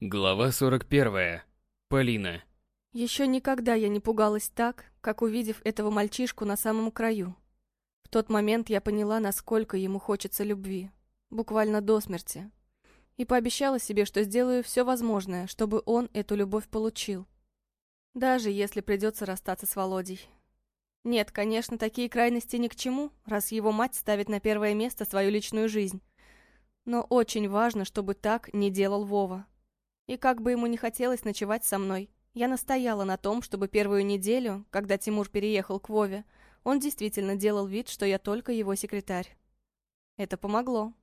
Глава 41. Полина. Еще никогда я не пугалась так, как увидев этого мальчишку на самом краю. В тот момент я поняла, насколько ему хочется любви. Буквально до смерти. И пообещала себе, что сделаю все возможное, чтобы он эту любовь получил. Даже если придется расстаться с Володей. Нет, конечно, такие крайности ни к чему, раз его мать ставит на первое место свою личную жизнь. Но очень важно, чтобы так не делал Вова. И как бы ему не хотелось ночевать со мной, я настояла на том, чтобы первую неделю, когда Тимур переехал к Вове, он действительно делал вид, что я только его секретарь. Это помогло.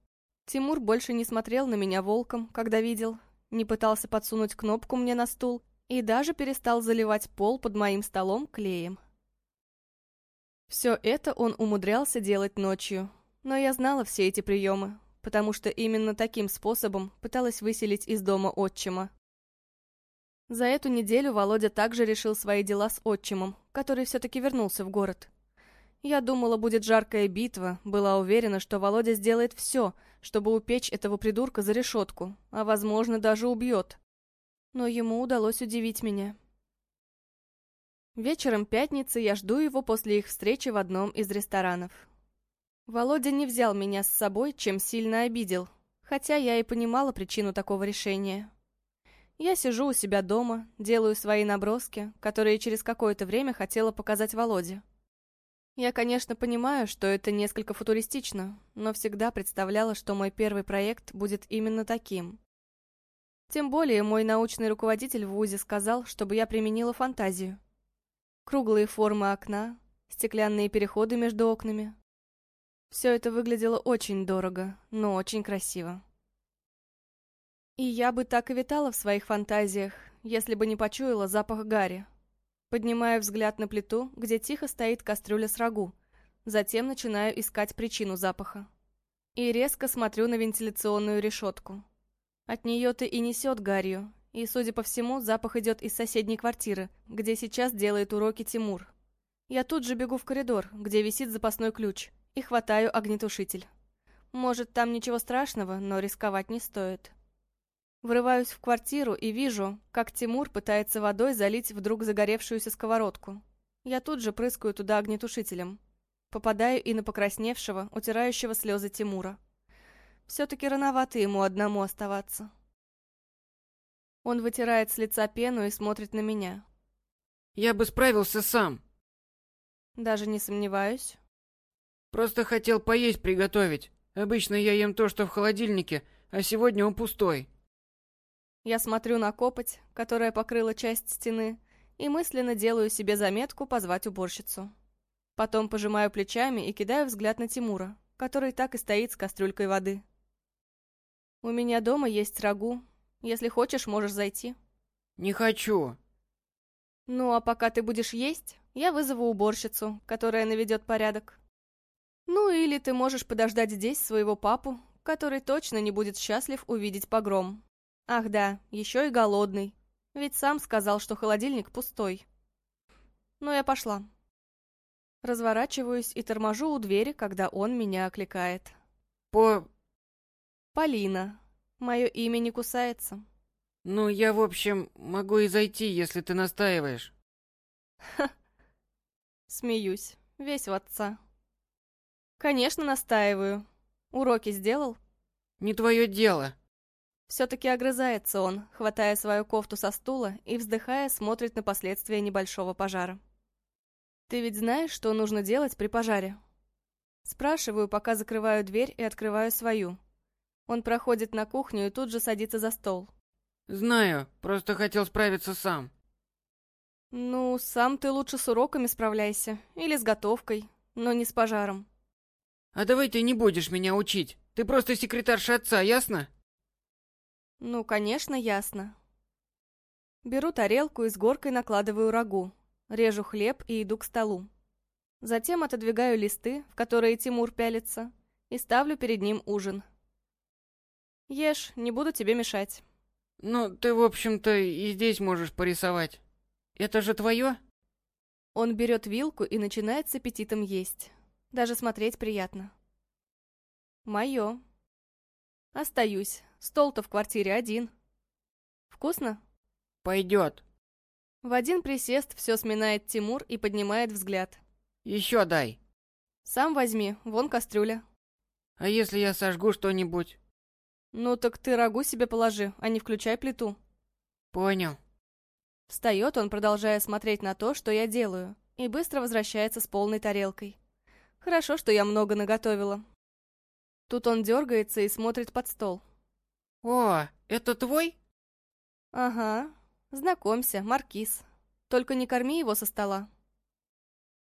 Тимур больше не смотрел на меня волком, когда видел, не пытался подсунуть кнопку мне на стул и даже перестал заливать пол под моим столом клеем. Все это он умудрялся делать ночью, но я знала все эти приемы, потому что именно таким способом пыталась выселить из дома отчима. За эту неделю Володя также решил свои дела с отчимом, который все-таки вернулся в город. Я думала, будет жаркая битва, была уверена, что Володя сделает все, чтобы упечь этого придурка за решетку, а, возможно, даже убьет. Но ему удалось удивить меня. Вечером пятницы я жду его после их встречи в одном из ресторанов. Володя не взял меня с собой, чем сильно обидел, хотя я и понимала причину такого решения. Я сижу у себя дома, делаю свои наброски, которые через какое-то время хотела показать Володе. Я, конечно, понимаю, что это несколько футуристично, но всегда представляла, что мой первый проект будет именно таким. Тем более мой научный руководитель в ВУЗе сказал, чтобы я применила фантазию. Круглые формы окна, стеклянные переходы между окнами, все это выглядело очень дорого, но очень красиво. И я бы так и витала в своих фантазиях, если бы не почуяла запах гари. Поднимаю взгляд на плиту, где тихо стоит кастрюля с рагу. Затем начинаю искать причину запаха. И резко смотрю на вентиляционную решетку. От нее-то и несет гарью, и, судя по всему, запах идет из соседней квартиры, где сейчас делает уроки Тимур. Я тут же бегу в коридор, где висит запасной ключ, и хватаю огнетушитель. Может, там ничего страшного, но рисковать не стоит. Врываюсь в квартиру и вижу, как Тимур пытается водой залить вдруг загоревшуюся сковородку. Я тут же прыскаю туда огнетушителем. Попадаю и на покрасневшего, утирающего слезы Тимура. Все-таки рановато ему одному оставаться. Он вытирает с лица пену и смотрит на меня. «Я бы справился сам!» Даже не сомневаюсь. Просто хотел поесть приготовить. Обычно я ем то, что в холодильнике, а сегодня он пустой. Я смотрю на копоть, которая покрыла часть стены, и мысленно делаю себе заметку позвать уборщицу. Потом пожимаю плечами и кидаю взгляд на Тимура, который так и стоит с кастрюлькой воды. «У меня дома есть рагу. Если хочешь, можешь зайти». «Не хочу». «Ну, а пока ты будешь есть, я вызову уборщицу, которая наведет порядок». Или ты можешь подождать здесь своего папу, который точно не будет счастлив увидеть погром. Ах да, еще и голодный. Ведь сам сказал, что холодильник пустой. Ну я пошла. Разворачиваюсь и торможу у двери, когда он меня окликает. По... Полина. Мое имя не кусается. Ну, я, в общем, могу и зайти, если ты настаиваешь. Ха. Смеюсь. Весь в отца. Конечно, настаиваю. Уроки сделал? Не твое дело. Все-таки огрызается он, хватая свою кофту со стула и, вздыхая, смотрит на последствия небольшого пожара. Ты ведь знаешь, что нужно делать при пожаре? Спрашиваю, пока закрываю дверь и открываю свою. Он проходит на кухню и тут же садится за стол. Знаю, просто хотел справиться сам. Ну, сам ты лучше с уроками справляйся. Или с готовкой, но не с пожаром. А давай ты не будешь меня учить. Ты просто секретарша отца, ясно? Ну, конечно, ясно. Беру тарелку и с горкой накладываю рагу. Режу хлеб и иду к столу. Затем отодвигаю листы, в которые Тимур пялится, и ставлю перед ним ужин. Ешь, не буду тебе мешать. Ну, ты, в общем-то, и здесь можешь порисовать. Это же твое? Он берет вилку и начинает с аппетитом есть. Даже смотреть приятно. Мое. Остаюсь. Стол-то в квартире один. Вкусно? Пойдет. В один присест все сминает Тимур и поднимает взгляд. Еще дай. Сам возьми, вон кастрюля. А если я сожгу что-нибудь? Ну так ты рагу себе положи, а не включай плиту. Понял. Встает он, продолжая смотреть на то, что я делаю, и быстро возвращается с полной тарелкой. Хорошо, что я много наготовила. Тут он дергается и смотрит под стол. О, это твой? Ага. Знакомься, Маркиз. Только не корми его со стола.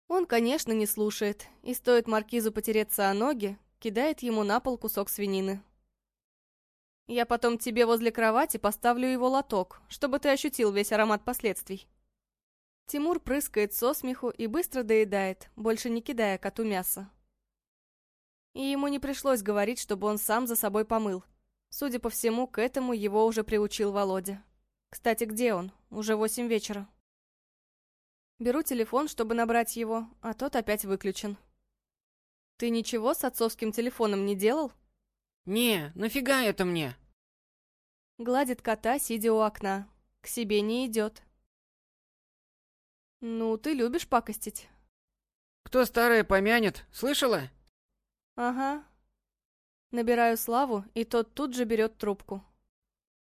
Он, конечно, не слушает, и стоит Маркизу потереться о ноги, кидает ему на пол кусок свинины. Я потом тебе возле кровати поставлю его лоток, чтобы ты ощутил весь аромат последствий. Тимур прыскает со смеху и быстро доедает, больше не кидая коту мясо. И ему не пришлось говорить, чтобы он сам за собой помыл. Судя по всему, к этому его уже приучил Володя. Кстати, где он? Уже восемь вечера. Беру телефон, чтобы набрать его, а тот опять выключен. Ты ничего с отцовским телефоном не делал? Не, нафига это мне? Гладит кота, сидя у окна. К себе не идет. Ну, ты любишь пакостить. Кто старое помянет, слышала? Ага. Набираю Славу, и тот тут же берет трубку.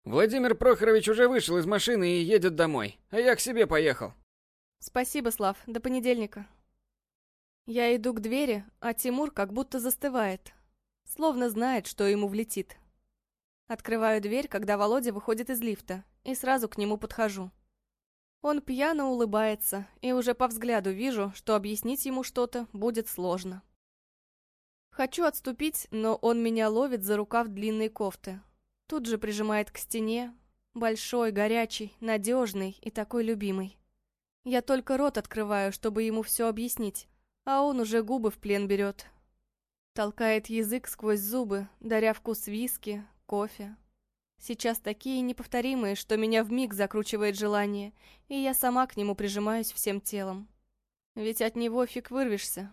Владимир Прохорович уже вышел из машины и едет домой, а я к себе поехал. Спасибо, Слав, до понедельника. Я иду к двери, а Тимур как будто застывает, словно знает, что ему влетит. Открываю дверь, когда Володя выходит из лифта, и сразу к нему подхожу. Он пьяно улыбается, и уже по взгляду вижу, что объяснить ему что-то будет сложно. Хочу отступить, но он меня ловит за рукав длинной кофты. Тут же прижимает к стене, большой, горячий, надежный и такой любимый. Я только рот открываю, чтобы ему все объяснить, а он уже губы в плен берет. Толкает язык сквозь зубы, даря вкус виски, кофе. Сейчас такие неповторимые, что меня вмиг закручивает желание, и я сама к нему прижимаюсь всем телом. Ведь от него фиг вырвешься.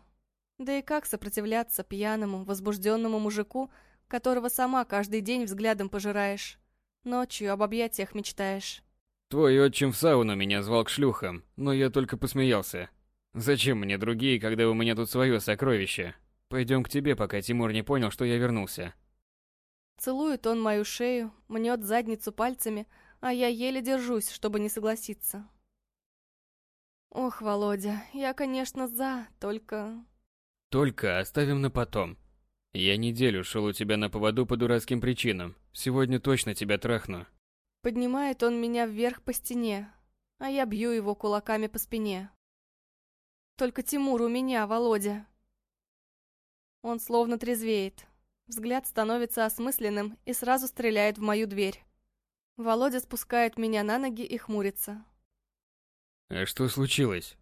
Да и как сопротивляться пьяному, возбужденному мужику, которого сама каждый день взглядом пожираешь, ночью об объятиях мечтаешь. Твой отчим в сауну меня звал к шлюхам, но я только посмеялся. Зачем мне другие, когда у меня тут свое сокровище? Пойдем к тебе, пока Тимур не понял, что я вернулся. Целует он мою шею, мнет задницу пальцами, а я еле держусь, чтобы не согласиться. Ох, Володя, я, конечно, за, только... Только оставим на потом. Я неделю шел у тебя на поводу по дурацким причинам. Сегодня точно тебя трахну. Поднимает он меня вверх по стене, а я бью его кулаками по спине. Только Тимур у меня, Володя. Он словно трезвеет. Взгляд становится осмысленным и сразу стреляет в мою дверь. Володя спускает меня на ноги и хмурится. А что случилось?